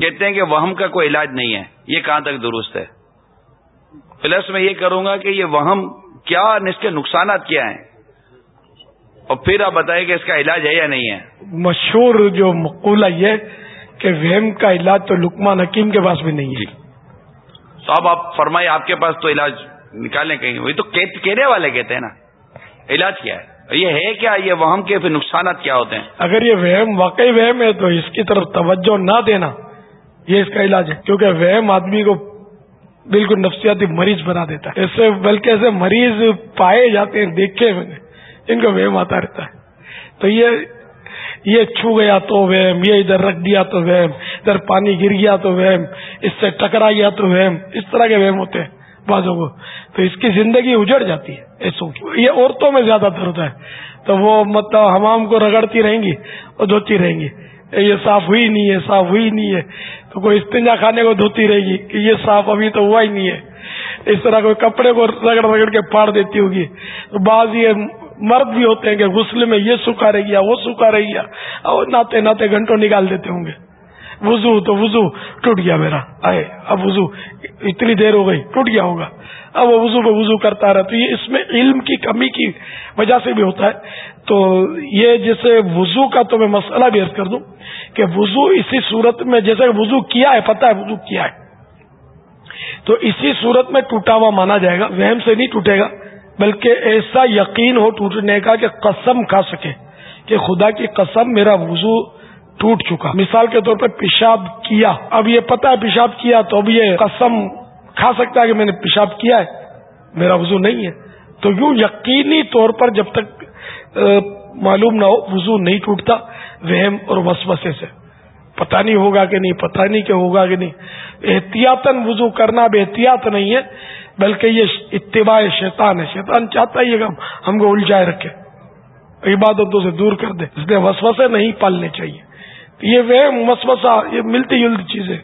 کہتے ہیں کہ وہم کا کوئی علاج نہیں ہے یہ کہاں تک درست ہے؟ پلس میں یہ کروں گا کہ یہ وہم کیا اس کے نقصانات کیا ہیں؟ اور پھر آپ بتائیں کہ اس کا علاج ہے یا نہیں ہے؟ مشہور جو مقولہ یہ کہ وہم کا علاج تو لکمان حکیم کے پاس بھی نہیں ہے۔ تو اب آپ فرمائے آپ کے پاس تو علاج نکالنے کہیں وہی تو کہنے والے کہتے ہیں نا۔ علاج کیا ہے؟ یہ ہے کیا یہ وہم کے پھر نقصانات کیا ہوتے ہیں؟ اگر یہ وہم واقعی وہم ہے تو اس کی طرف توجہ نہ دینا۔ یہ اس کا علاج ہے، کیونکہ وہم آدمی کو بالکل نفسیاتی مریض بنا دیتا ہے۔ ایسے بلکہ ایسے مریض پائے جاتے ہیں، دیکھے میں نے ان کو وہم آتا رہتا ہے۔ تو یہ یہ چھو گیا تو وہم، یہ ادھر رکھ دیا تو وہم، ادھر پانی گر گیا تو وہم، اس سے ٹکرا گیا تو وہم، اس طرح کے وہم ہوتے ہیں۔ بازوں کو۔ تو اس کی زندگی اجڑ جاتی ہے ایسوں کی۔ یہ عورتوں میں زیادہ در ہوتا ہے۔ تو وہ مطلب حمام کو رگڑتی رہیں گی اور دھوتی رہیں گی۔ یہ صاف ہوئی نہیں ہے، صاف ہوئی نہیں ہے۔ تو کوئی استنجا کھانے کو دھوتی رہے گی کہ یہ صاف ابھی تو ہوا ہی نہیں ہے۔ اس طرح کوئی کپڑے کو رگڑ رگڑ کے پاڑ دیتی ہوگی۔ تو بعض یہ مرد بھی ہوتے ہیں کہ غسل میں یہ سکھا رہ گیا، وہ سکھا رہ گیا۔ اور ناتے ناتے گھنٹوں نکال دیتے ہوں گے۔ وضو، تو وضو، ٹوٹ گیا میرا۔ آئے، اب وضو۔ اتنی دیر ہو گئی، ٹوٹ گیا ہوگا۔ اب وہ وضو پہ وضو کرتا رہا۔ تو یہ اس میں علم کی کمی کی وجہ سے بھی ہوتا ہے۔ تو یہ جیسے وضو کا تو میں مسئلہ بھی عرض کر دوں کہ وضو اسی صورت میں جیسے وضو کیا ہے، پتہ ہے وضو کیا ہے۔ تو اسی صورت میں ٹوٹا ہوا مانا جائے گا، وہم سے نہیں ٹوٹے گا، بلکہ ایسا یقین ہو ٹوٹنے کا کہ قسم کھا سکے کہ خدا کی قسم میرا وضو ٹوٹ چکا۔ مثال کے طور پر پیشاب کیا۔ اب یہ پتا ہے پیشاب کیا، تو اب یہ قسم کھا سکتا ہے کہ میں نے پیشاب کیا ہے۔ میرا وضو نہیں ہے۔ تو یوں یقینی طور پر جب تک معلوم نہ ہو، وضو نہیں ٹوٹتا وہم اور وسوسے سے۔ پتہ نہیں ہوگا کہ نہیں، پتہ نہیں کہ ہوگا کہ نہیں۔ احتیاطن وضو کرنا اب احتیاط نہیں ہے، بلکہ یہ اتباع شیطان ہے۔ شیطان چاہتا ہی ہے یہ ہم کو الجائے رکھے۔ عبادتوں سے دور کر دے۔ اس لیے وسوسے نہیں پالنے چاہیے۔ یہ وہ وسوسہ یہ ملتی جلتی چیزیں،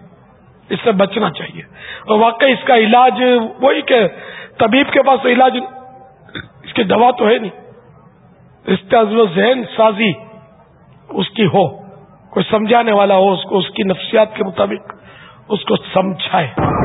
اس سے بچنا چاہیے۔ اور واقعی اس کا علاج وہی کہ طبیب کے پاس علاج، اس کی دوا تو ہے نہیں۔ اس ذہن سازی اس کی ہو، کوئی سمجھانے والا ہو، اس کو، اس کی نفسیات کے مطابق اس کو سمجھائے۔